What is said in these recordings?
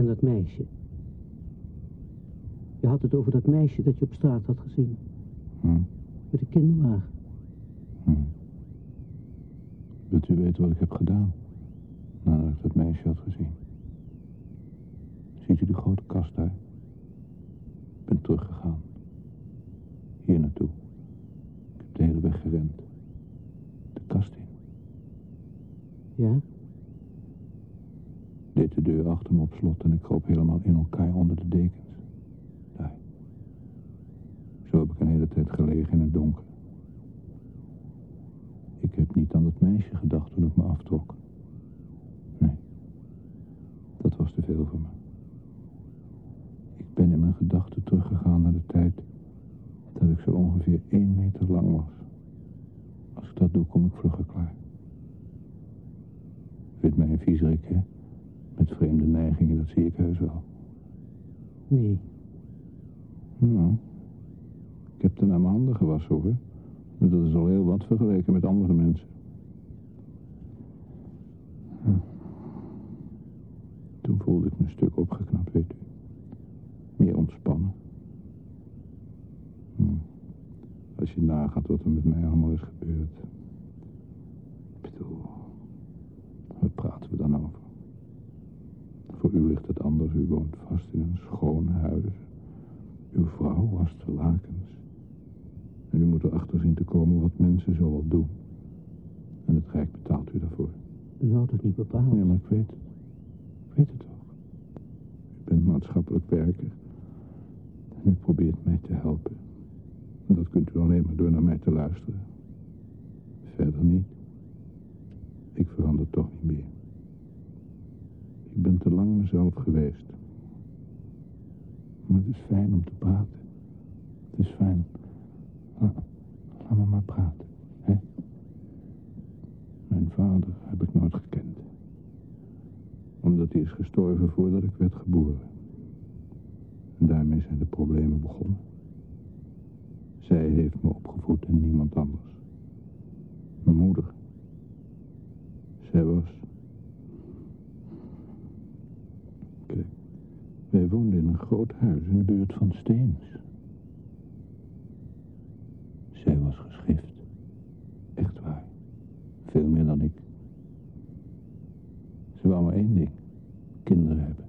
En dat meisje. Je had het over dat meisje dat je op straat had gezien. Hm. Met de kinderwagen. Hm. Wilt u weten wat ik heb gedaan? Nadat ik dat meisje had gezien. Ziet u die grote kast daar? Ik ben teruggegaan. Hier naartoe. Ik heb de hele weg gerend. De kast in. Ja? Deed de deur achter me op slot en ik kroop helemaal in elkaar onder de dekens. Zo heb ik een hele tijd gelegen in het donker. Ik heb niet aan dat meisje gedacht toen ik me aftrok. Nee. Dat was te veel voor me. Ik ben in mijn gedachten teruggegaan naar de tijd dat ik zo ongeveer één meter lang was. Als ik dat doe, kom ik vlugger klaar. Vindt mij een viezerik, hè? Met vreemde neigingen, dat zie ik heus wel. Nee. Nou, ik heb er naar mijn handen gewassen, hoor. Dat is al heel wat vergeleken met andere mensen. Hm. Toen voelde ik me een stuk opgeknapt, weet u. Meer ontspannen. Hm. Als je nagaat wat er met mij allemaal is gebeurd. Ik bedoel, waar praten we dan over? Voor u ligt het anders. U woont vast in een schoon huis. Uw vrouw wast de lakens. En u moet erachter zien te komen wat mensen zo wel doen. En het Rijk betaalt u daarvoor. Nou, dat niet bepaald. Ja, maar ik weet het. Ik weet het toch. U bent maatschappelijk werker. En u probeert mij te helpen. En dat kunt u alleen maar door naar mij te luisteren. Verder niet. Ik verander toch niet meer. Ik ben te lang mezelf geweest. Maar het is fijn om te praten. Het is fijn. La- laat me maar praten. Hè? Mijn vader heb ik nooit gekend. Omdat hij is gestorven voordat ik werd geboren. En daarmee zijn de problemen begonnen. Zij heeft me opgevoed en niemand anders. Mijn moeder. Zij was... Kijk, wij woonden in een groot huis in de buurt van Steens. Zij was geschift. Echt waar. Veel meer dan ik. Ze wou maar één ding. Kinderen hebben.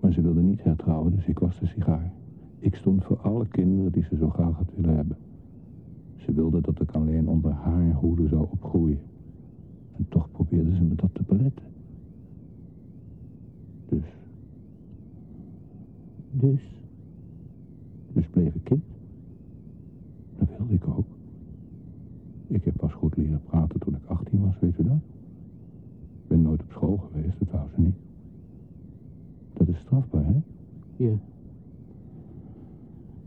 Maar ze wilde niet hertrouwen, dus ik was de sigaar. Ik stond voor alle kinderen die ze zo graag had willen hebben. Ze wilde dat ik alleen onder haar hoede zou opgroeien. En toch probeerde ze me dat te beletten. Dus, Dus, dus bleef ik kind. Dat wilde ik ook. Ik heb pas goed leren praten toen ik 18 was, weet u dat? Ik ben nooit op school geweest, dat wou ze niet. Dat is strafbaar, hè? ja.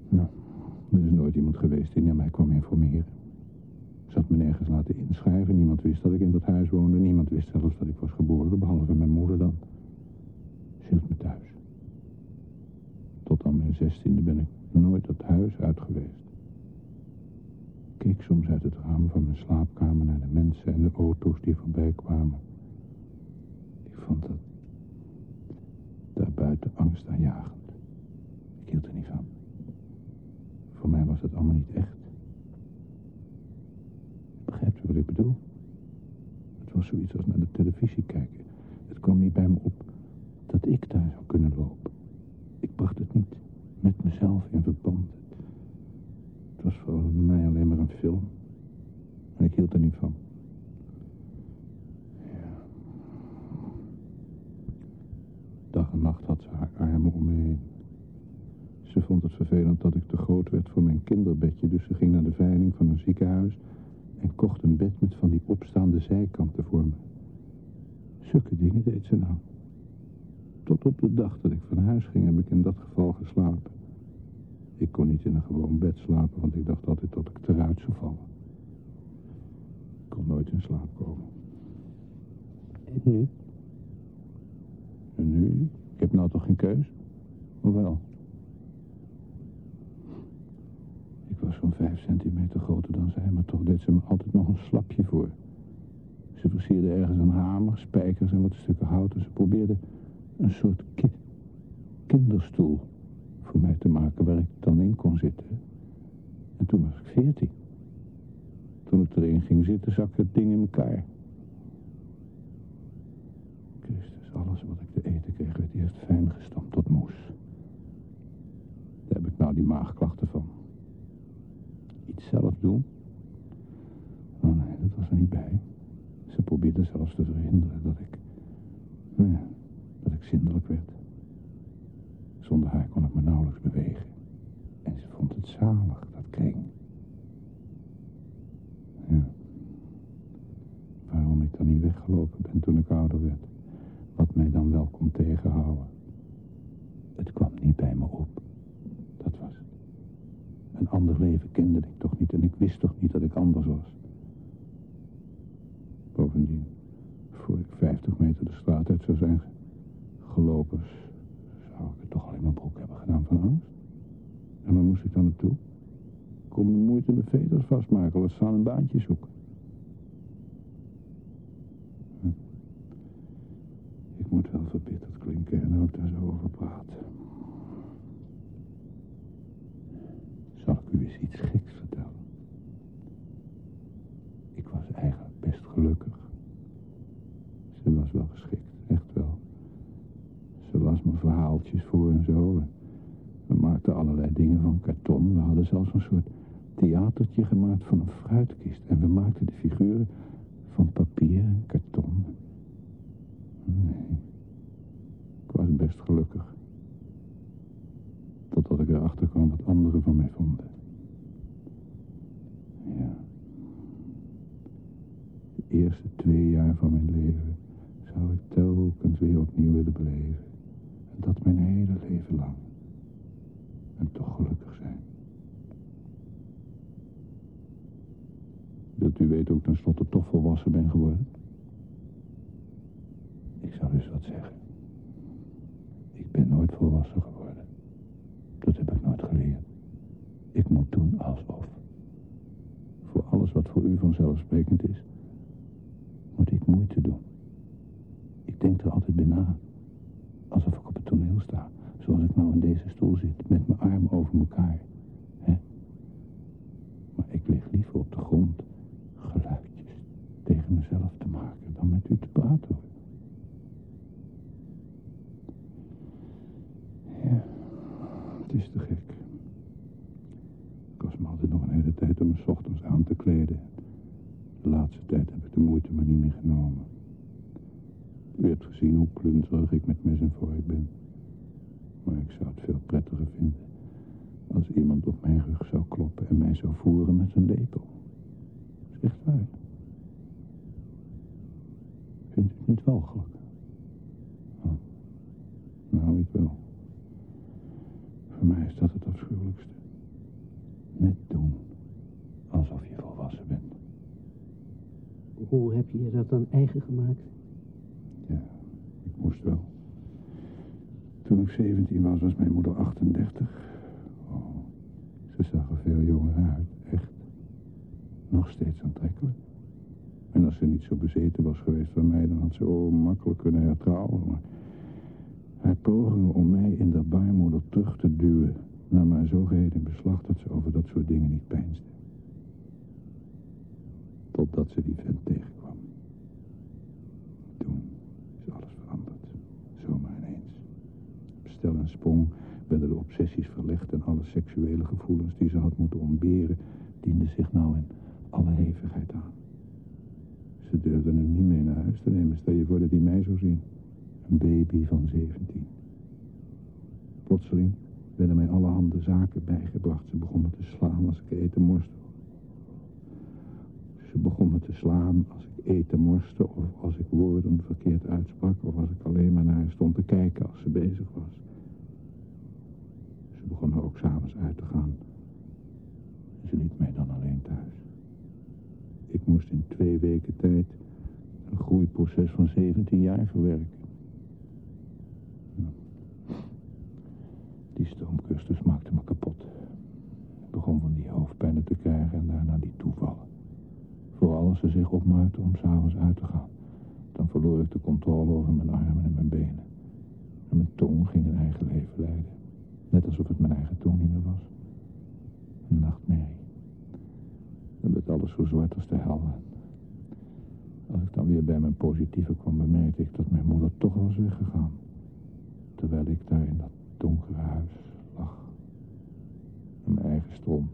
Nou, er is nooit iemand geweest die naar mij kwam informeren. Ik zat me nergens laten inschrijven. Niemand wist dat ik in dat huis woonde. Niemand wist zelfs dat ik was geboren, behalve mijn moeder dan. Ze hield me thuis. Tot aan mijn zestiende ben ik nooit dat huis uit geweest. Ik keek soms uit het raam van mijn slaapkamer naar de mensen en de auto's die voorbij kwamen. Ik vond dat daarbuiten angstaanjagend. Ik hield er niet van. Voor mij was het allemaal niet echt. Begrijpt u wat ik bedoel? Het was zoiets als naar de televisie kijken. Het kwam niet bij me op dat ik daar zou kunnen lopen. Ik bracht het niet met mezelf in verband. Het was voor mij alleen maar een film. En ik hield er niet van. Ja. Dag en nacht had ze haar armen om me heen. Ze vond het vervelend dat ik te groot werd voor mijn kinderbedje, dus ze ging naar de veiling van een ziekenhuis en kocht een bed met van die opstaande zijkanten voor me. Zulke dingen deed ze nou. Tot op de dag dat ik van huis ging heb ik in dat geval geslapen. Ik kon niet in een gewoon bed slapen, want ik dacht altijd dat ik eruit zou vallen. Ik kon nooit in slaap komen. En nu? En nu? Ik heb nou toch geen keus? Hoewel. Ik was zo'n vijf centimeter groter dan zij, maar toch deed ze me altijd nog een slapje voor. Ze versierde ergens een hamer, spijkers en wat stukken hout en ze probeerde een soort ki- kinderstoel voor mij te maken waar ik dan in kon zitten. En toen was ik veertien. Toen ik erin ging zitten, zakte het ding in elkaar. Christus, alles wat ik te eten kreeg werd eerst fijn gestampt tot moes. Daar heb ik nou die maagklachten van. Iets zelf doen? Oh nee, dat was er niet bij. Ze probeerde zelfs te verhinderen dat ik... Nou dat ik zindelijk werd. Zonder haar kon ik me nauwelijks bewegen. En ze vond het zalig, dat kring. Ja. Waarom ik dan niet weggelopen ben toen ik ouder werd. Wat mij dan wel kon tegenhouden. Het kwam niet bij me op. Dat was het. Een ander leven kende ik toch niet en ik wist toch niet dat ik anders was. Bovendien, voor ik 50 meter de straat uit zou zijn gelopen, zou ik het toch al in mijn broek hebben gedaan van angst. En waar moest ik dan naartoe? Kom je moeite mijn veters vastmaken, laat staan een baantje zoeken. Hm. Ik moet wel verbitterd klinken en ook daar zo over praten. Zal ik u eens iets geks vertellen? Ik was eigenlijk best gelukkig. Ze was wel geschikt, echt wel. Ze las me verhaaltjes voor zo. We maakten allerlei dingen van karton. We hadden zelfs een soort theatertje gemaakt van een fruitkist. En we maakten de figuren van papier en karton. Nee, ik was best gelukkig. Totdat ik erachter kwam wat anderen van mij vonden. Ja. De eerste twee jaar van mijn leven zou ik telkens weer opnieuw willen beleven. Dat mijn hele leven lang. En toch gelukkig zijn. Wilt u weten ik tenslotte toch volwassen ben geworden? Ik zal eens wat zeggen. Ik ben nooit volwassen geworden. Dat heb ik nooit geleerd. Ik moet doen alsof. Voor alles wat voor u vanzelfsprekend is, moet ik moeite doen. Ik denk er altijd bij na. Alsof ik op het toneel sta. Zoals ik nou in deze stoel zit, met mijn armen over elkaar. Hè? Maar ik lig liever op de grond, geluidjes tegen mezelf te maken, dan met u te praten. Ja, het is te gek. Het kost me altijd nog een hele tijd om me ochtends aan te kleden. De laatste tijd heb ik de moeite maar niet meer genomen. U hebt gezien hoe klunterig ik met mes en vork ben. Maar ik zou het veel prettiger vinden als iemand op mijn rug zou kloppen en mij zou voeren met zijn lepel. Dat is echt waar. Vindt het niet walgelijk? Oh. Nou, ik wel. Voor mij is dat het afschuwelijkste. Net doen alsof je volwassen bent. Hoe heb je je dat dan eigen gemaakt? Moest wel. Toen ik 17 was, was mijn moeder 38. Oh, ze zag er veel jonger uit, echt. Nog steeds aantrekkelijk. En als ze niet zo bezeten was geweest van mij, dan had ze oh, makkelijk kunnen hertrouwen. Maar haar pogingen om mij in de baarmoeder terug te duwen, nam haar zo geheel in beslag dat ze over dat soort dingen niet peinsde. Totdat ze die vent tegenkwam. Toen is alles veranderd. Zomaar ineens. Op stel en sprong werden de obsessies verlegd en alle seksuele gevoelens die ze had moeten ontberen, dienden zich nou in alle hevigheid aan. Ze durfde hem niet mee naar huis te nemen. Stel je voor dat hij mij zou zien. Een baby van 17. Plotseling werden mij allerhande zaken bijgebracht. Ze begon me te slaan als ik eten moest. Ze begon me te slaan als ik eten morste of als ik woorden verkeerd uitsprak of als ik alleen maar naar haar stond te kijken als ze bezig was. Ze begon er ook s'avonds uit te gaan. Ze liet mij dan alleen thuis. Ik moest in twee weken tijd een groeiproces van 17 jaar verwerken. Die stoomcursus maakte me kapot. Ik begon van die hoofdpijnen te krijgen en daarna die toevallen. Vooral als ze zich opmaakte om s'avonds uit te gaan. Dan verloor ik de controle over mijn armen en mijn benen. En mijn tong ging een eigen leven leiden. Net alsof het mijn eigen tong niet meer was. Een nachtmerrie. Dan werd alles zo zwart als de hel. Als ik dan weer bij mijn positieve kwam, bemerkte ik dat mijn moeder toch was weggegaan. Terwijl ik daar in dat donkere huis lag. In mijn eigen stront.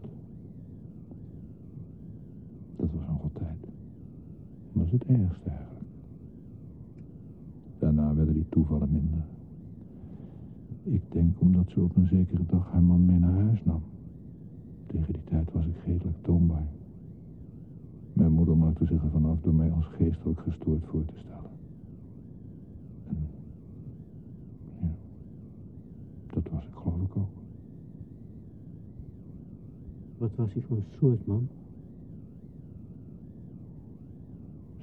Dat was nog altijd. Dat was het ergste eigenlijk. Daarna werden die toevallen minder. Ik denk omdat ze op een zekere dag haar man mee naar huis nam. Tegen die tijd was ik redelijk toonbaar. Mijn moeder maakte zich ervan af door mij als geestelijk gestoord voor te stellen. En ja, dat was ik geloof ik ook. Wat was hij voor een soort man?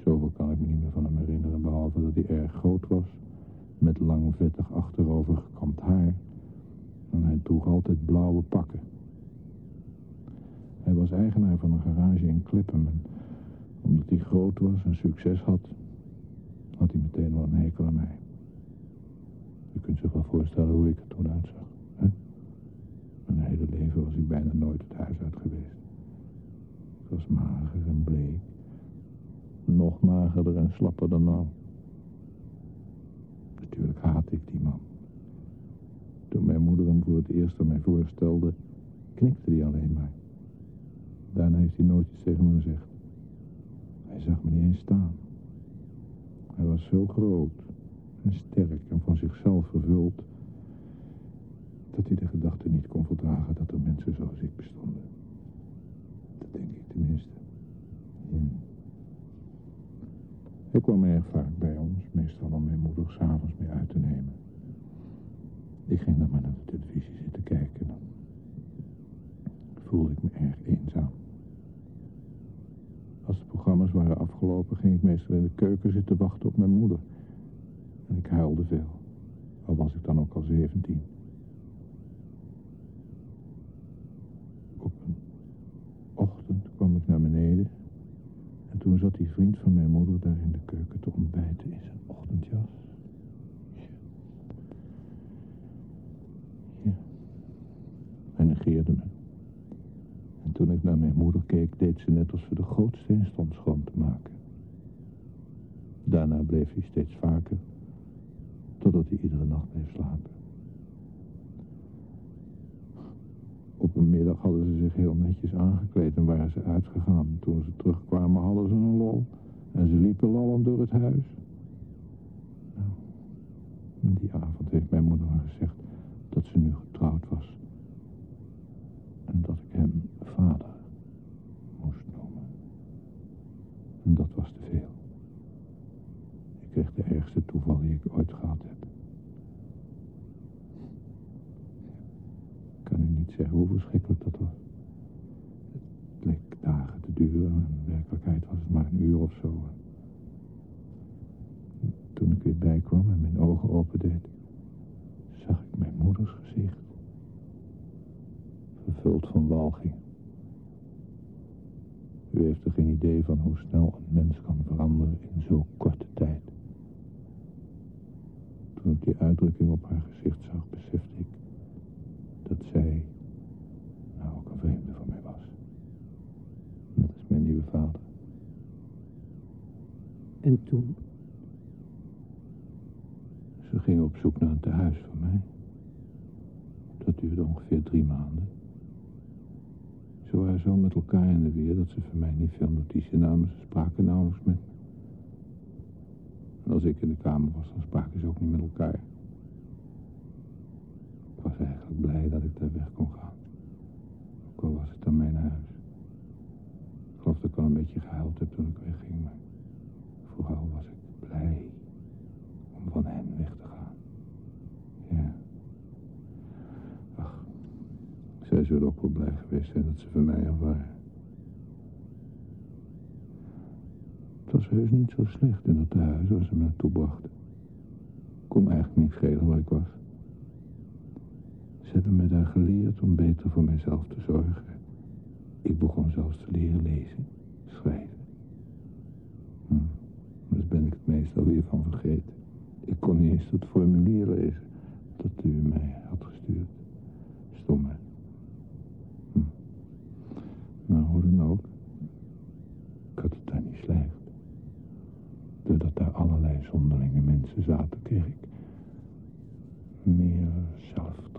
Zoveel kan ik me niet meer van hem herinneren, behalve dat hij erg groot was, met lang vettig achterover gekamd haar. En hij droeg altijd blauwe pakken. Hij was eigenaar van een garage in Klippen. En omdat hij groot was en succes had, had hij meteen wel een hekel aan mij. U kunt zich wel voorstellen hoe ik er toen uitzag. Mijn hele leven was ik bijna nooit het huis uit geweest. Ik was mager en bleek. Nog magerder en slapper dan nou. Natuurlijk haatte ik die man. Toen mijn moeder hem voor het eerst aan mij voorstelde, knikte hij alleen maar. Daarna heeft hij nooit iets tegen me gezegd. Hij zag me niet eens staan. Hij was zo groot en sterk en van zichzelf vervuld... dat hij de gedachte niet kon verdragen dat er mensen zoals ik bestonden. Dat denk ik tenminste. Ja. Hij kwam erg vaak bij ons, meestal om mijn moeder s'avonds mee uit te nemen. Ik ging dan maar naar de televisie zitten kijken. Dan voelde ik me erg eenzaam. Als de programma's waren afgelopen, ging ik meestal in de keuken zitten wachten op mijn moeder. En ik huilde veel. Al was ik dan ook al zeventien. Op een ochtend kwam ik naar beneden. Die vriend van mijn moeder daar in de keuken te ontbijten in zijn ochtendjas. Ja. Hij negeerde me. En toen ik naar mijn moeder keek, deed ze net als ze de gootsteen stond schoon te maken. Daarna bleef hij steeds vaker, totdat hij iedere nacht bleef slapen. Op een middag hadden ze zich heel netjes aangekleed en waren ze uitgegaan. Toen ze terugkwamen hadden ze een lol en ze liepen lallend door het huis. Nou, die avond heeft mijn moeder gezegd dat ze nu getrouwd was. En dat ik hem vader moest noemen. En dat was te veel. Ik kreeg de ergste toeval die ik ooit gehad heb. Ik kan u zeggen hoe verschrikkelijk dat was. Het leek dagen te duren, in werkelijkheid was het maar een uur of zo. Toen ik weer bijkwam en mijn ogen opendeed, zag ik mijn moeders gezicht. Vervuld van walging. U heeft er geen idee van hoe snel een mens kan veranderen in zo'n korte tijd. Toen ik die uitdrukking op haar gezicht zag, besefte ik dat zij vreemde voor mij was. Net als mijn nieuwe vader. En toen? Ze gingen op zoek naar een tehuis voor mij. Dat duurde ongeveer drie maanden. Ze waren zo met elkaar in de weer dat ze van mij niet veel notitie namen. Ze spraken nauwelijks met me. En als ik in de kamer was, dan spraken ze ook niet met elkaar. Ik was eigenlijk blij dat ik daar weg kon gaan. Al was het dan mijn huis. Ik geloof dat ik al een beetje gehuild heb toen ik wegging, maar vooral was ik blij om van hen weg te gaan. Ja. Ach, zij zullen ook wel blij geweest zijn dat ze van mij af waren. Het was heus niet zo slecht in dat tehuis waar ze me naartoe brachten. Kon eigenlijk niet schelen waar ik was. Hebben me daar geleerd om beter voor mijzelf te zorgen. Ik begon zelfs te leren lezen, schrijven. Hm. Daar ben ik het meestal weer van vergeten. Ik kon niet eens het formulier lezen. dat u mij had gestuurd. Stom, hè? Hm. Nou, hoe dan ook. Ik had het daar niet slecht. Doordat daar allerlei zonderlinge mensen zaten, kreeg ik meer zelfvertrouwen.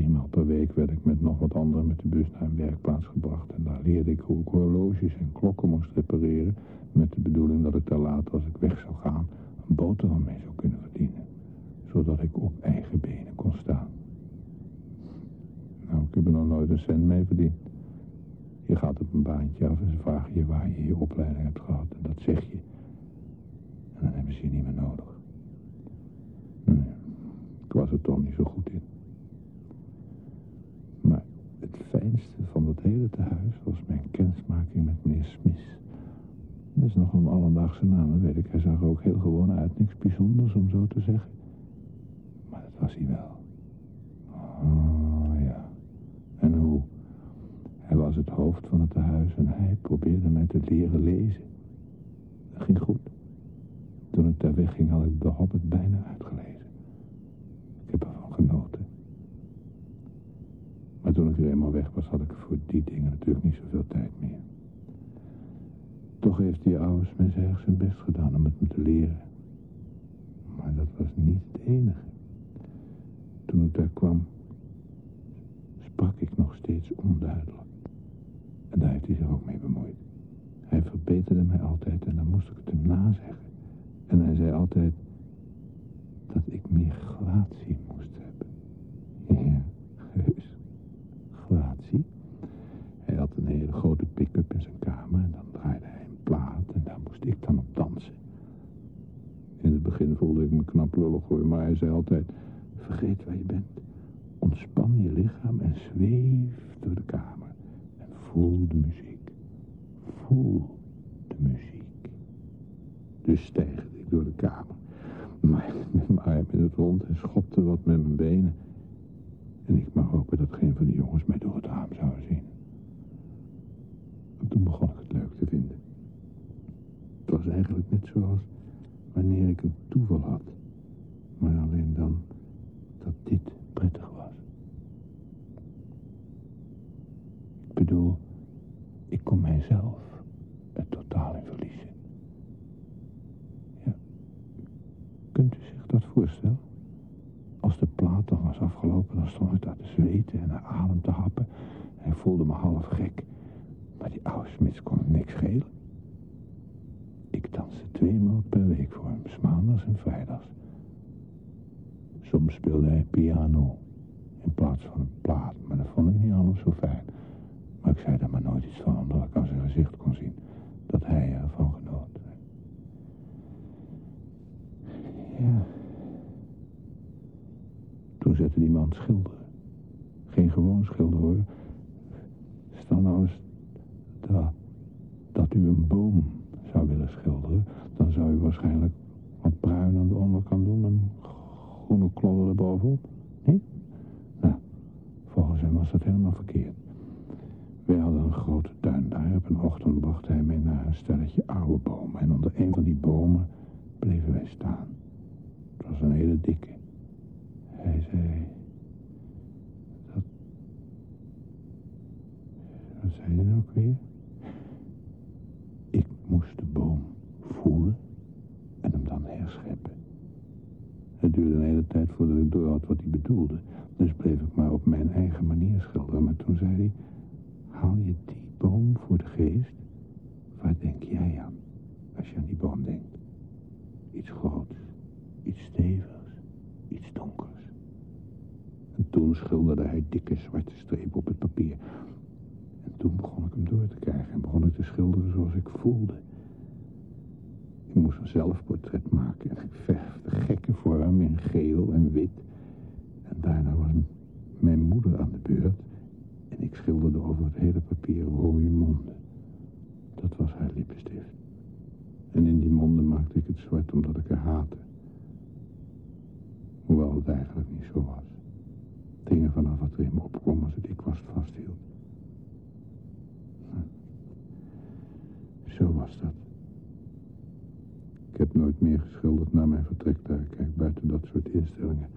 Driemaal per week werd ik met nog wat anderen met de bus naar een werkplaats gebracht. En daar leerde ik hoe ik horloges en klokken moest repareren. Met de bedoeling dat ik daar later, als ik weg zou gaan, een boterham mee zou kunnen verdienen. Zodat ik op eigen benen kon staan. Nou, ik heb er nog nooit een cent mee verdiend. Je gaat op een baantje af en ze vragen je waar je je opleiding hebt gehad. En dat zeg je. En dan hebben ze je niet meer nodig. Ik was er toch niet zo goed in. Maar het fijnste van dat hele tehuis was mijn kennismaking met meneer Smith. Dat is nog een alledaagse naam, dat weet ik. Hij zag er ook heel gewoon uit, niks bijzonders om zo te zeggen. Maar dat was hij wel. Oh ja. En hoe? Hij was het hoofd van het tehuis en hij probeerde mij te leren lezen. Dat ging goed. Toen ik daar wegging had ik de Hobbit bijna uitgelezen. Ik heb ervan genoten. Maar toen ik er eenmaal was, had ik voor die dingen natuurlijk niet zoveel tijd meer. Toch heeft die oude Smith erg zijn best gedaan om het me te leren. Maar dat was niet het enige. Toen ik daar kwam, sprak ik nog steeds onduidelijk. En daar heeft hij zich ook mee bemoeid. Hij verbeterde mij altijd en dan moest ik het hem nazeggen. En hij zei altijd dat ik meer gratie moest hebben. Ja, heus. Gratie. Hij had een hele grote pick-up in zijn kamer en dan draaide hij een plaat en daar moest ik dan op dansen. In het begin voelde ik me knap lullig hoor, maar hij zei altijd, vergeet waar je bent. Ontspan je lichaam en zweef door de kamer. En voel de muziek. Voel de muziek. Dus stijgde ik door de kamer. Maar met mijn arm in het rond en schopte wat met mijn benen. En ik mag hopen dat geen van die jongens mij door het raam zouden zien. En toen begon ik het leuk te vinden. Het was eigenlijk net zoals wanneer een toeval had. Maar alleen dan dat dit prettig was. Ik bedoel, ik kon mijzelf er totaal in verliezen. Ja, kunt u zich dat voorstellen? Als de plaat dan was afgelopen, dan stond ik daar te zweten en naar adem te happen. En ik voelde me half gek. Maar die oude Smits kon het niks schelen. Ik danste tweemaal per week voor hem, 's maandags en vrijdags. Soms speelde hij piano in plaats van een plaat, maar dat vond ik niet allemaal zo fijn. Maar ik zei daar maar nooit iets van, omdat ik zijn gezicht kon zien dat hij ervan genoot. Ja. Toen zette die man schilderen. Geen gewoon schilderen hoor. Stel nou eens dat, dat u een boom zou willen schilderen, dan zou u waarschijnlijk wat bruin aan de onderkant doen en groene klodden erbovenop. Niet? Nou, volgens hem was dat helemaal verkeerd. Wij hadden een grote tuin daar. Op een ochtend bracht hij mij naar een stelletje oude bomen. En onder een van die bomen bleven wij staan. Het was een hele dikke. Hij zei... Dat... Wat zei hij nou ook weer? Ik moest de boom voelen en hem dan herscheppen. Het duurde een hele tijd voordat ik door had wat hij bedoelde. Dus bleef ik maar op mijn eigen manier schilderen. Maar toen zei hij, haal je die boom voor de geest? Waar denk jij aan, als je aan die boom denkt? Iets groots, iets stevigs, iets donkers. En toen schilderde hij dikke zwarte strepen op het papier. En toen begon ik hem door te krijgen en begon ik te schilderen zoals ik voelde. Ik moest een zelfportret maken en ik verfde gekke vorm in geel en wit. En daarna was mijn moeder aan de beurt en ik schilderde over het hele papier rode monden. Dat was haar lippenstift. En in die monden maakte ik het zwart omdat ik haar haatte. Hoewel het eigenlijk niet zo was. Er vanaf wat er in me opkwam als ik was vasthield. Zo was dat. Ik heb nooit meer geschilderd na mijn vertrek daar. Kijk, buiten dat soort instellingen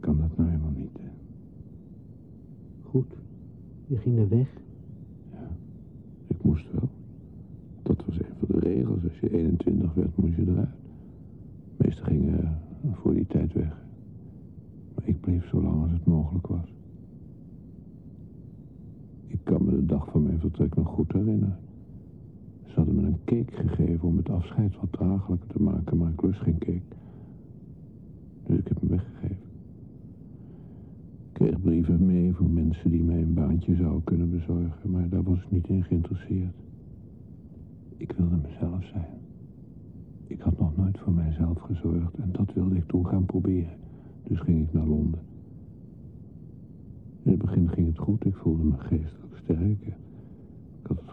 kan dat nou helemaal niet. Hè. Goed. Je ging er weg. Ja, ik moest wel. Dat was een van de regels. Als je 21 werd, moest je eruit. De meesten gingen eh, voor die tijd weg. Maar ik bleef zo lang als het mogelijk was. Ik kan me de dag van mijn vertrek nog goed herinneren. Ze hadden me een cake gegeven om het afscheid wat draaglijker te maken, maar ik lust geen cake. Dus ik heb hem weggegeven. Ik kreeg brieven mee voor mensen die mij een baantje zouden kunnen bezorgen, maar daar was ik niet in geïnteresseerd. Ik wilde mezelf zijn. Ik had nog nooit voor mijzelf gezorgd en dat wilde ik toen gaan proberen. Dus ging ik naar Londen. In het begin ging het goed, ik voelde me geestelijk sterk.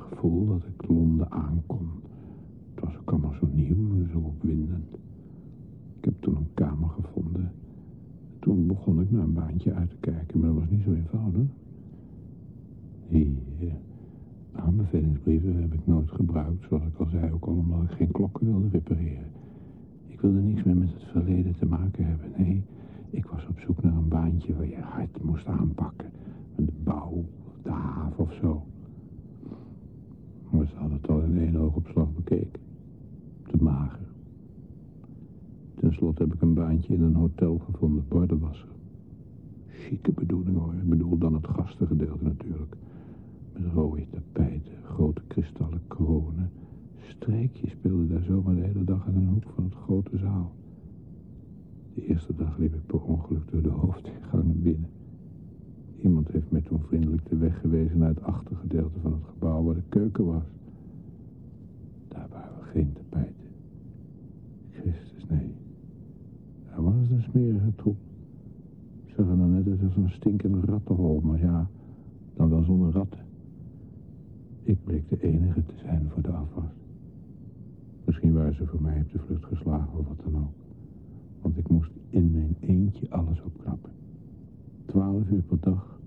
Gevoel dat ik Londen aankon. Het was ook allemaal zo nieuw, zo opwindend. Ik heb toen een kamer gevonden. Toen begon ik naar een baantje uit te kijken, maar dat was niet zo eenvoudig. Die eh, aanbevelingsbrieven heb ik nooit gebruikt, zoals ik al zei, ook al omdat ik geen klokken wilde repareren. Ik wilde niks meer met het verleden te maken hebben, nee... Ik was op zoek naar een baantje waar je hard moest aanpakken. Een bouw, de haven of zo. Maar ze hadden het al in één oogopslag bekeken. Te mager. Ten slotte heb ik een baantje in een hotel gevonden, bordenwasser. Chique bedoeling hoor, ik bedoel dan het gastengedeelte natuurlijk. Met rode tapijten, grote kristallen kronen. Strijkjes speelden daar zomaar de hele dag aan een hoek van het grote zaal. De eerste dag liep ik per ongeluk door de hoofdingang naar binnen. Iemand heeft mij toen vriendelijk de weg gewezen naar het achtergedeelte van het gebouw waar de keuken was. Daar waren geen tapijten. Christus, nee. Daar was een smerige troep. Zag er net uit als een stinkende rattenhol, maar ja, dan wel zonder ratten. Ik bleek de enige te zijn voor de afwas. Misschien waren ze voor mij op de vlucht geslagen of wat dan ook. Want ik moest in mijn eentje opknappen. Twaalf uur per dag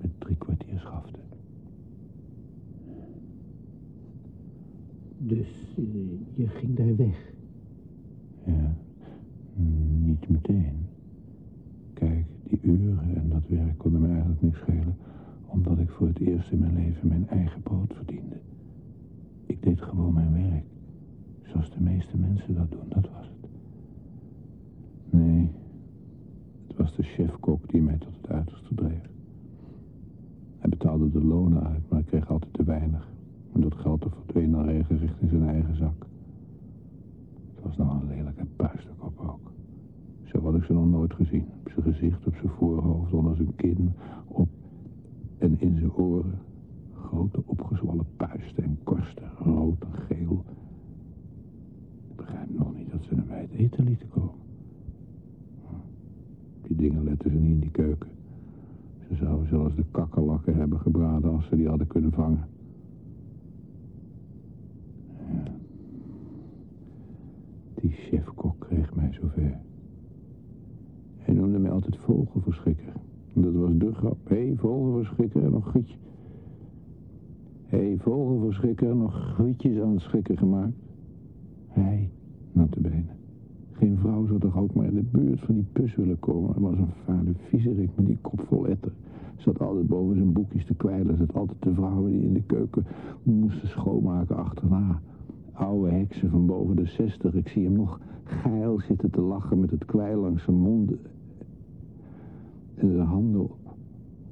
met drie kwartier schaften. Dus eh, je ging daar weg. Ja, niet meteen. Kijk, die uren en dat werk konden me eigenlijk niks schelen... omdat ik voor het eerst in mijn leven mijn eigen brood verdiende. Ik deed gewoon mijn werk. Zoals de meeste mensen dat doen, dat was het. Nee, was de chefkok die mij tot het uiterste dreef. Hij betaalde de lonen uit, maar ik kreeg altijd te weinig. En dat geld er verdween dan regelrecht in zijn eigen zak. Het was nou een lelijke puisterkop ook. Zo had ik ze nog nooit gezien. Op zijn gezicht, op zijn voorhoofd, onder zijn kin, op en in zijn oren. Grote opgezwollen puisten en korsten, rood en geel. Ik begrijp nog niet dat ze naar mij het eten lieten komen. Die dingen letten ze niet in die keuken. Ze zouden zelfs de kakkerlakken hebben gebraden als ze die hadden kunnen vangen. Ja. Die chefkok kreeg mij zover. Hij noemde mij altijd vogelverschrikker. Dat was de grap. Hé, hey, vogelverschrikker nog gietje. Hé, hey, vogelverschrikker nog grietjes aan het schrikken gemaakt. Hij, notabene. Geen vrouw zou toch ook maar in de buurt van die pus willen komen. Hij was een vuile viezerik met die kop vol etter. Zat altijd boven zijn boekjes te kwijlen. Zat altijd de vrouwen die in de keuken moesten schoonmaken achterna. Oude heksen van boven de zestig. Ik zie hem nog geil zitten te lachen met het kwijl langs zijn mond. En zijn handen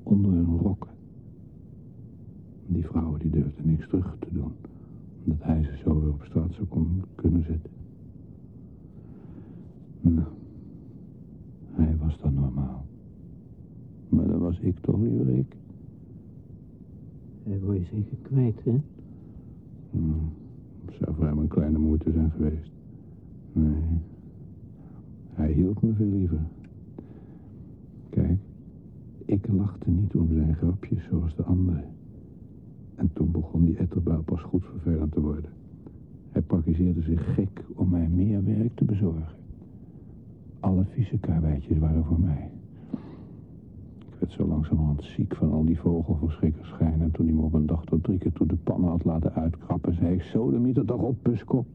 onder hun rokken. Die vrouwen die durfden niks terug te doen. Omdat hij ze zo weer op straat zou kunnen zetten. Nou, hij was dan normaal. Maar dan was ik toch liever ik. Hij word je zeker kwijt, hè? Hmm, zou voor hem een kleine moeite zijn geweest. Nee, hij hield me veel liever. Kijk, ik lachte niet om zijn grapjes zoals de anderen. En toen begon die etterbuil pas goed vervelend te worden. Hij praktiseerde zich gek om mij meer werk te bezorgen. Alle vieze karweitjes waren voor mij. Ik werd zo langzamerhand ziek van al die vogelverschrikkerschijnen. En toen hij me op een dag tot drie keer toe de pannen had laten uitkrappen, zei ik: zo de mieter toch op, buskop.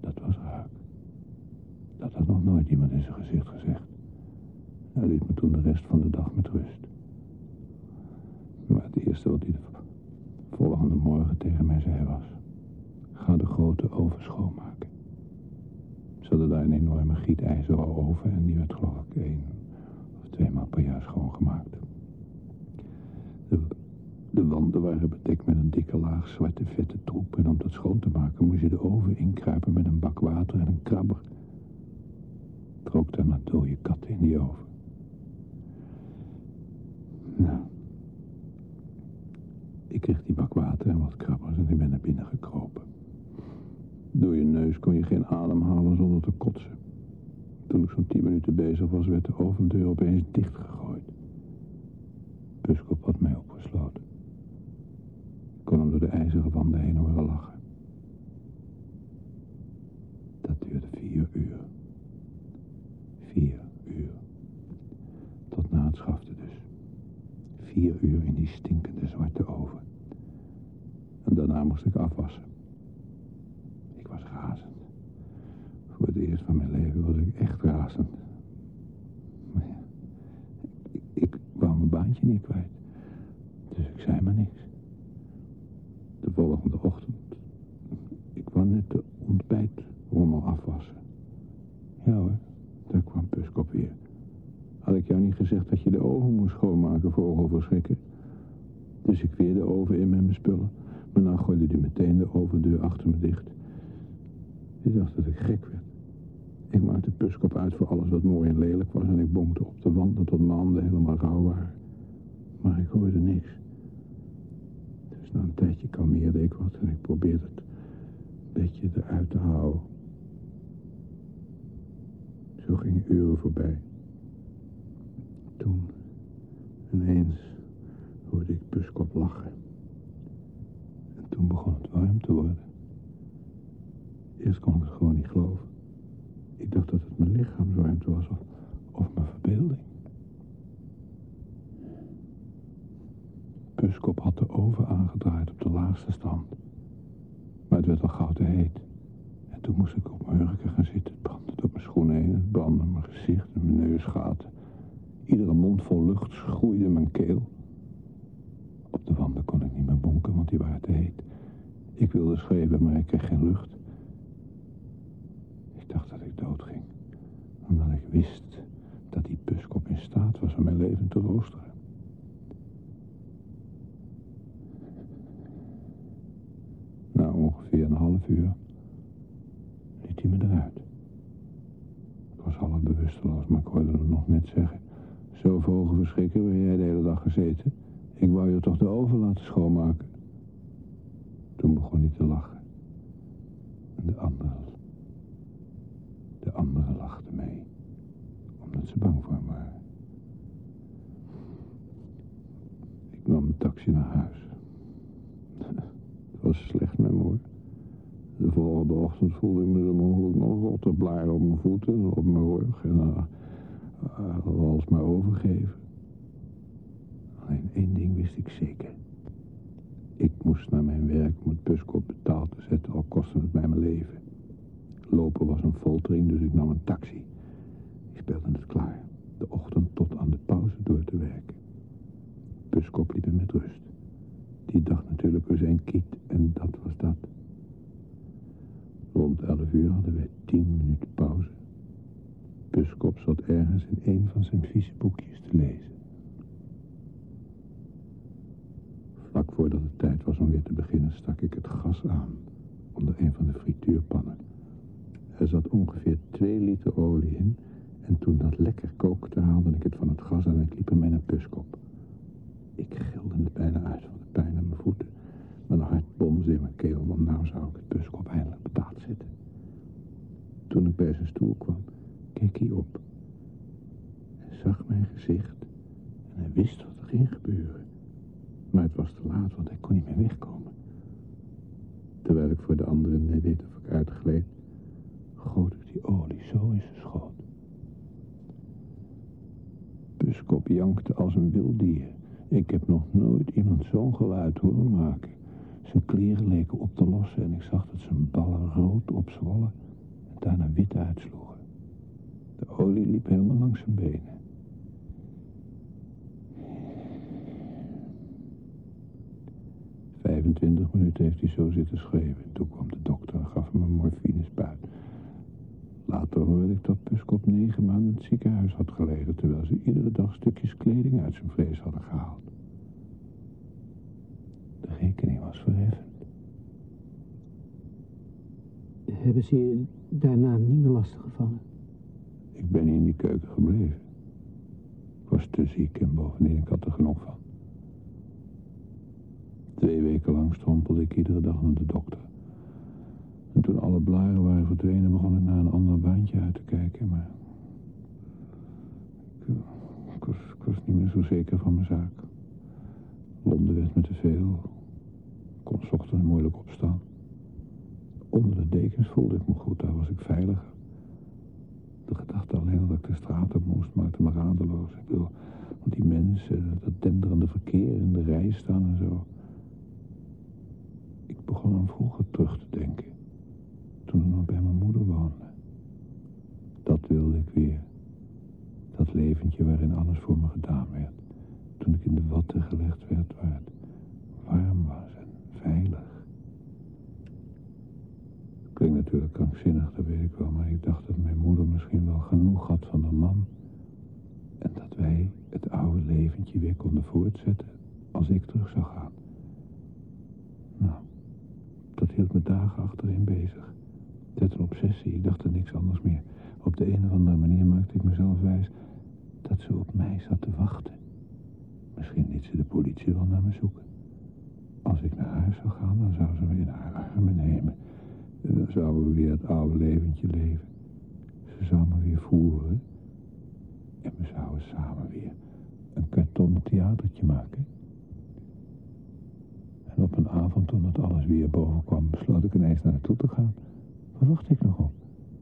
Dat was raak. Dat had nog nooit iemand in zijn gezicht gezegd. Hij liet me toen de rest van de dag met rust. Maar het eerste wat hij de volgende morgen tegen mij zei was... ga de grote oven schoonmaken. Daar een enorme gietijzeren oven... en die werd geloof ik één of twee maal per jaar schoongemaakt. De, de wanden waren bedekt met een dikke laag zwarte vette troep... en om dat schoon te maken moest je de oven inkruipen met een bak water en een krabber. Er rook maar dode katten in die oven. Nou... Ik kreeg die bak water en wat krabbers en ik ben naar binnen gekropen. Door je neus kon je geen adem halen zonder te kotsen. Toen ik zo'n tien minuten bezig was, werd de ovendeur opeens dichtgegooid. Puskop had mij opgesloten. Ik kon hem door de ijzeren wanden heen horen lachen. Dat duurde vier uur. Vier uur. Tot na het schafte dus. Vier uur in die stinkende zwarte oven. En daarna moest ik afwassen. Ik. Voor het eerst van mijn leven was ik echt razend. Maar ja, ik, ik wou mijn baantje niet kwijt. Dus ik zei maar niks. De volgende ochtend. Ik wou net de ontbijtrommel afwassen. Ja hoor, daar kwam Puskop weer. Had ik jou niet gezegd dat je de oven moest schoonmaken, vogelverschrikker? Dus ik weer de oven in met mijn spullen. Maar dan gooide hij meteen de ovendeur achter me dicht. Ik dacht dat ik gek werd. Ik maakte Puskop uit voor alles wat mooi en lelijk was... en ik bonkte op de wanden tot mijn handen helemaal rauw waren. Maar ik hoorde niks. Dus na een tijdje en ik probeerde het bedje eruit te houden. Zo gingen uren voorbij. Toen, ineens, hoorde ik Puskop lachen. En toen begon het warm te worden. Eerst kon ik het gewoon niet geloven. Ik dacht dat het mijn lichaamswarmte was of, of mijn verbeelding. Puskop had de oven aangedraaid op de laagste stand. Maar het werd al gauw te heet. En toen moest ik op mijn hurken gaan zitten. Het brandde door mijn schoenen heen, het brandde mijn gezicht en mijn neusgaten. Iedere mond vol lucht schroeide mijn keel. Op de wanden kon ik niet meer bonken, want die waren te heet. Ik wilde schreeuwen, maar ik kreeg geen lucht. Ik dacht dat ik doodging. Omdat ik wist dat die puskop in staat was om mijn leven te roosteren. Na een half uur liet hij me eruit. Ik was half bewusteloos, maar ik hoorde hem nog net zeggen... Zo vogelverschrikker ben jij de hele dag gezeten. Ik wou je toch de oven laten schoonmaken. Toen begon hij te lachen. En de anderen... De anderen lachten mee. Omdat ze bang voor hem waren. Ik nam een taxi naar huis. Het was slecht met me hoor. De volgende ochtend voelde ik me zo mogelijk nog rotte blaren op mijn voeten, op mijn rug en uh, alles maar overgeven. Alleen één ding wist ik zeker. Ik moest naar mijn werk om het buskop betaald te zetten, al kostte het mij mijn leven. Lopen was een foltering, dus ik nam een taxi. Ik speelde het klaar. De ochtend tot aan de pauze door te werken. Buskop liep me met rust. Die dacht natuurlijk weer zijn kiet en dat was dat. Rond elf uur hadden wij tien minuten pauze. Buskop zat ergens in een van zijn vieze boekjes te lezen. Vlak voordat het tijd was om weer te beginnen stak ik het gas aan onder een van de frituurpannen. Er zat ongeveer twee liter olie in en toen dat lekker kookte haalde ik het van het gas en ik liep in een puskop. Ik gilde het bijna uit van de pijn aan mijn voeten. Mijn hart bonste in mijn keel, want nou zou ik het buskop eindelijk betaald zitten. Toen ik bij zijn stoel kwam, keek hij op. Hij zag mijn gezicht en hij wist wat er ging gebeuren. Maar het was te laat, want hij kon niet meer wegkomen. Terwijl ik voor de anderen net deed of ik uitgleed, goot ik die olie zo in zijn schoot. Buskop jankte als een wild dier. Ik heb nog nooit iemand zo'n geluid horen maken. Zijn kleren leken op te lossen en ik zag dat zijn ballen rood opzwollen en daarna wit uitsloegen. De olie liep helemaal langs zijn benen. Vijfentwintig minuten heeft hij zo zitten schreven. Toen kwam de dokter en gaf hem een morfinespuit. Later hoorde ik dat Puskop negen maanden in het ziekenhuis had gelegen... terwijl ze iedere dag stukjes kleding uit zijn vlees hadden gehaald. Rekening was verheffend. Hebben ze je daarna niet meer lastiggevallen? Ik ben in die keuken gebleven. Ik was te ziek en bovendien ik had er genoeg van. Twee weken lang strompelde ik iedere dag naar de dokter. En toen alle blaren waren verdwenen, begon ik naar een ander baantje uit te kijken. Maar ik, ik, was, ik was niet meer zo zeker van mijn zaak. Londen werd me te veel. Kon s ochtends moeilijk opstaan. Onder de dekens voelde ik me goed, daar was ik veiliger. De gedachte alleen dat ik de straat op moest maakte me radeloos. Ik want die mensen, dat denderende verkeer in de rij staan en zo. Ik begon aan vroeger terug te denken. Toen ik nog bij mijn moeder woonde. Dat wilde ik weer. Dat leventje waarin alles voor me gedaan werd. Toen ik in de watten gelegd werd waar het warm was veilig. Klinkt natuurlijk krankzinnig, dat weet ik wel, maar ik dacht dat mijn moeder misschien wel genoeg had van een man. En dat wij het oude leventje weer konden voortzetten als ik terug zou gaan. Nou, dat hield me dagen achterin bezig. Het werd een obsessie, ik dacht er niks anders meer. Op de een of andere manier maakte ik mezelf wijs dat ze op mij zat te wachten. Misschien liet ze de politie wel naar me zoeken. Als ik naar huis zou gaan, dan zou ze me in haar armen nemen. En dan zouden we weer het oude leventje leven. Ze zou me weer voeren. En we zouden samen weer een karton theatertje maken. En op een avond toen dat alles weer boven kwam, besloot ik ineens naar naartoe te gaan. Waar wacht ik nog op?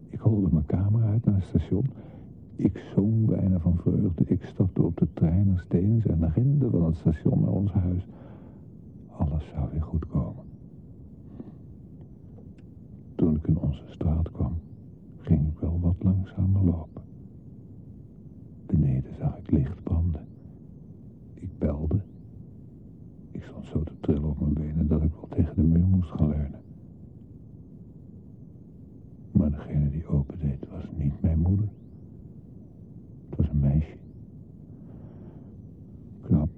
Ik holde mijn kamer uit naar het station. Ik zong bijna van vreugde. Ik stapte op de trein naar Steens en rende van het station naar ons huis. Alles zou weer goed komen. Toen ik in onze straat kwam, ging ik wel wat langzamer lopen. Beneden zag ik licht branden. Ik belde. Ik stond zo te trillen op mijn benen dat ik wel tegen de muur moest gaan leunen. Maar degene die opendeed was niet mijn moeder. Het was een meisje. Knap.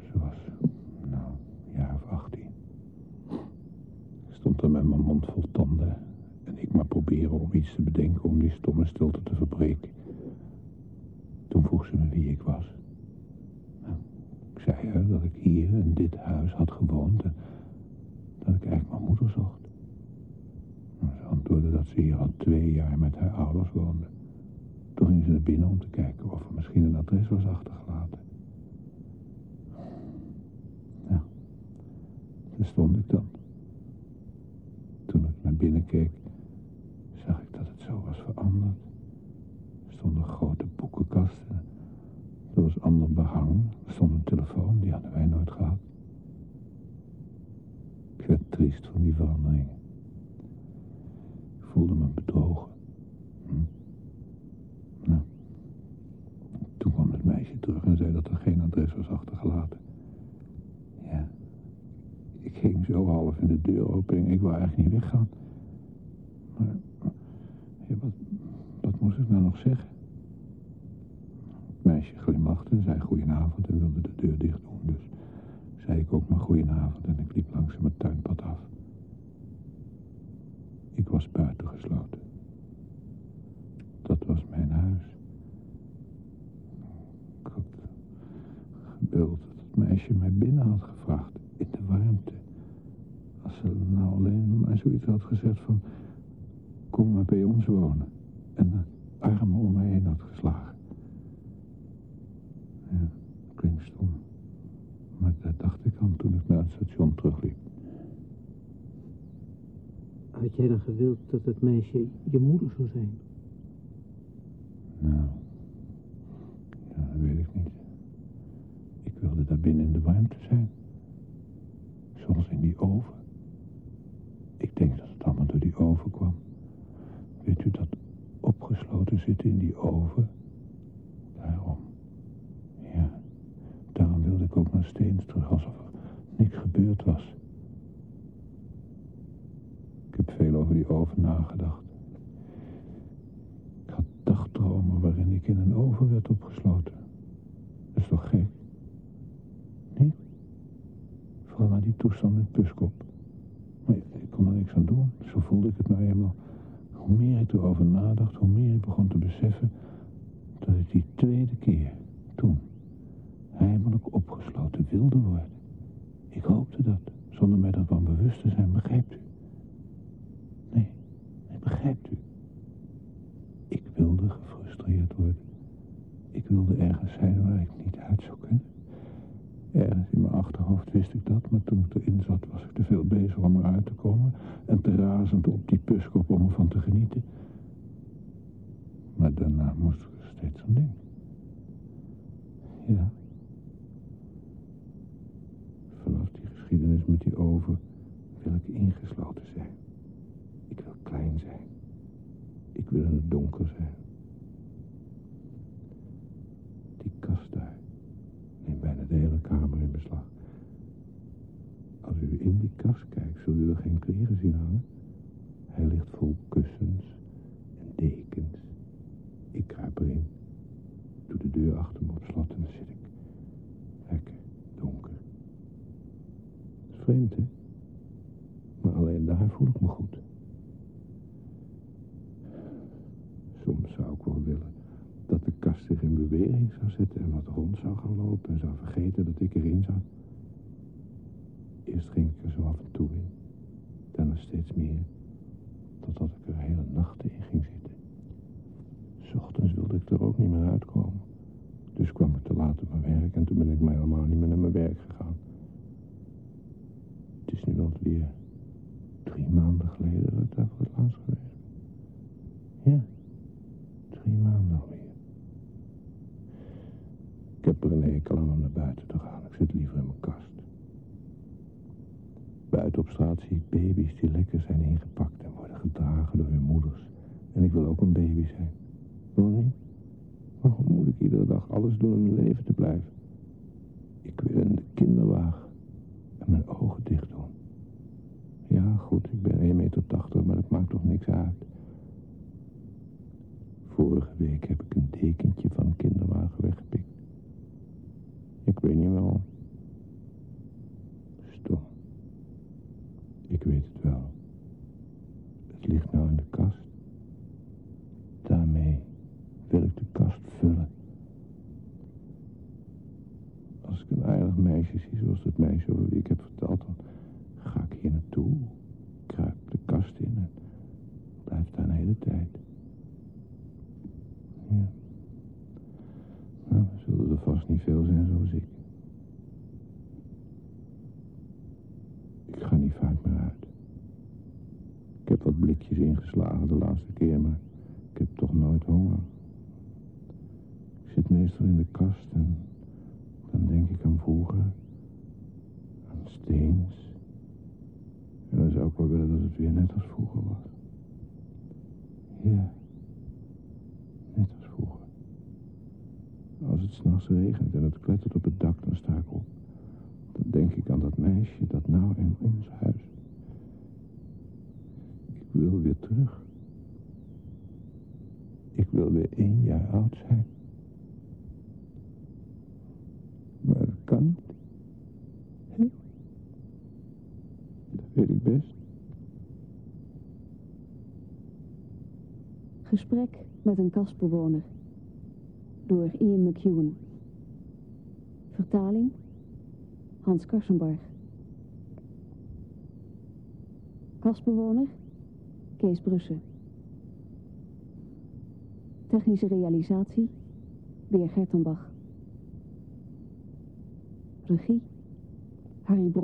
Ze was, nou, een jaar of achttien. Ik stond er met mijn mond vol tanden. En ik maar proberen om iets te bedenken om die stomme stilte te verbreken. Toen vroeg ze me wie ik was. Nou, ik zei haar dat ik hier in dit huis had gewoond en dat ik eigenlijk mijn moeder zocht. Nou, ze antwoordde dat ze hier al twee jaar met haar ouders woonde. Toen ging ze naar binnen om te kijken of er misschien een adres was achtergelaten. Ja, daar stond ik dan. Toen ik naar binnen keek, zag ik dat het zo was veranderd. Er stonden grote boekenkasten. Er was ander behang. Er stond een telefoon, die hadden wij nooit gehad. Ik werd triest van die veranderingen. Ik voelde me bedrogen. Hm? Nou, toen kwam het meisje terug en zei dat er geen adres was achtergelaten. Ja, ik ging zo half in de deur open. Ik wou eigenlijk niet weggaan. Maar wat moest ik nou nog zeggen? Het meisje glimlachte en zei goedenavond en wilde de deur dicht doen. Dus zei ik ook maar goedenavond en ik liep langzaam het tuinpad af. Ik was buitengesloten. Dat was mijn huis. Ik had gebeeld dat het meisje mij binnen had gevraagd, in de warmte. Als ze nou alleen maar zoiets had gezegd van, kom maar bij ons wonen. En de armen om mij heen had geslagen. Ja, klinkt stom. Maar dat dacht ik aan toen ik naar het station terugliep. Had jij dan gewild dat het meisje je moeder zou zijn? Nou, ja, dat weet ik niet. Ik wilde daar binnen in de warmte zijn. Zoals in die oven. Ik denk dat het allemaal door die oven kwam. Weet u dat opgesloten zitten in die oven. Daarom. Ja, daarom wilde ik ook naar Steens terug, alsof er niks gebeurd was. Ik heb veel over die oven nagedacht. Ik had dagdromen waarin ik in een oven werd opgesloten. Dat is toch gek? Nee? Vooral naar die Maar ik, ik kon er niks aan doen. Zo voelde ik het nou eenmaal. Hoe meer ik erover nadacht, hoe meer ik begon te beseffen dat ik die tweede keer, toen, heimelijk opgesloten wilde worden. Ik hoopte dat, zonder mij dat van bewust te zijn, begrijpt u? Nee, nee, begrijpt u? Ik wilde gefrustreerd worden. Ik wilde ergens zijn waar ik niet uit zou kunnen. Ergens in mijn achterhoofd wist ik dat, maar toen ik erin zat was ik te veel bezig om eruit te komen en te razend op die puskop om ervan te genieten. Maar daarna moest ik er steeds aan denken. Ja. Vanaf die geschiedenis met die oven wil ik ingesloten zijn. Ik wil klein zijn. Ik wil in het donker zijn. Die kast daar neemt bijna de hele kamer in beslag. Als u in die kast kijkt, zult u er geen kleren zien hangen. Hij ligt vol kussens en dekens. Ik kruip erin, doe de deur achter me op slot en dan zit ik. Lekker, donker. Dat is vreemd, hè? Maar alleen daar voel ik me goed. Soms zou ik wel willen dat de kast zich in beweging zou zetten en wat zou gaan lopen en zou vergeten dat ik erin zat. Eerst ging ik er zo af en toe in, daarna steeds meer, totdat ik er hele nachten in ging zitten. S ochtends wilde ik er ook niet meer uitkomen. Dus kwam ik te laat op mijn werk en toen ben ik mij helemaal niet meer naar mijn werk gegaan. Het is nu wel weer drie maanden geleden dat ik daar voor het laatst geweest ben. Ja, drie maanden alweer. Ik heb er een hekel aan om naar buiten te gaan. Ik zit liever in mijn kast. Buiten op straat zie ik baby's die lekker zijn ingepakt en worden gedragen door hun moeders. En ik wil ook een baby zijn. Waarom niet? Waarom moet ik iedere dag alles doen om in leven te blijven? Ik wil in de kinderwagen en mijn ogen dicht doen. Ja, goed, ik ben 1,80 meter, maar dat maakt toch niks uit. Vorige week heb ik een dekentje van een kinderwagen weggepikt. Ik weet niet waarom. Stom. Ik weet het wel. Het ligt nou in de kast. Daarmee wil ik de kast vullen. Als ik een aardig meisje zie, zoals dat meisje over wie ik heb verteld, dan ga ik hier naartoe, kruip de kast in en blijf daar een hele tijd. Ja. Nou, er zullen er vast niet veel zijn zoals ik. Ik ga niet vaak meer uit. Ik heb wat blikjes ingeslagen de laatste keer, maar ik heb toch nooit honger. Ik zit meestal in de kast en dan denk ik aan vroeger. Aan steens. En dan zou ik wel willen dat het weer net als vroeger was. Ja, net als vroeger. Als het s'nachts regent en het klettert op het dak, dan sta ik op. Dan denk ik aan dat meisje dat nou in ons huis. Ik wil weer terug. Ik wil weer één jaar oud zijn. Maar dat kan niet. Dat weet ik best. Gesprek met een kastbewoner. Door Ian McEwan. Vertaling Hans Karsenbarg. Kastbewoner Kees Brussen. Technische realisatie Beer Gertenbach. Regie Harry Bron.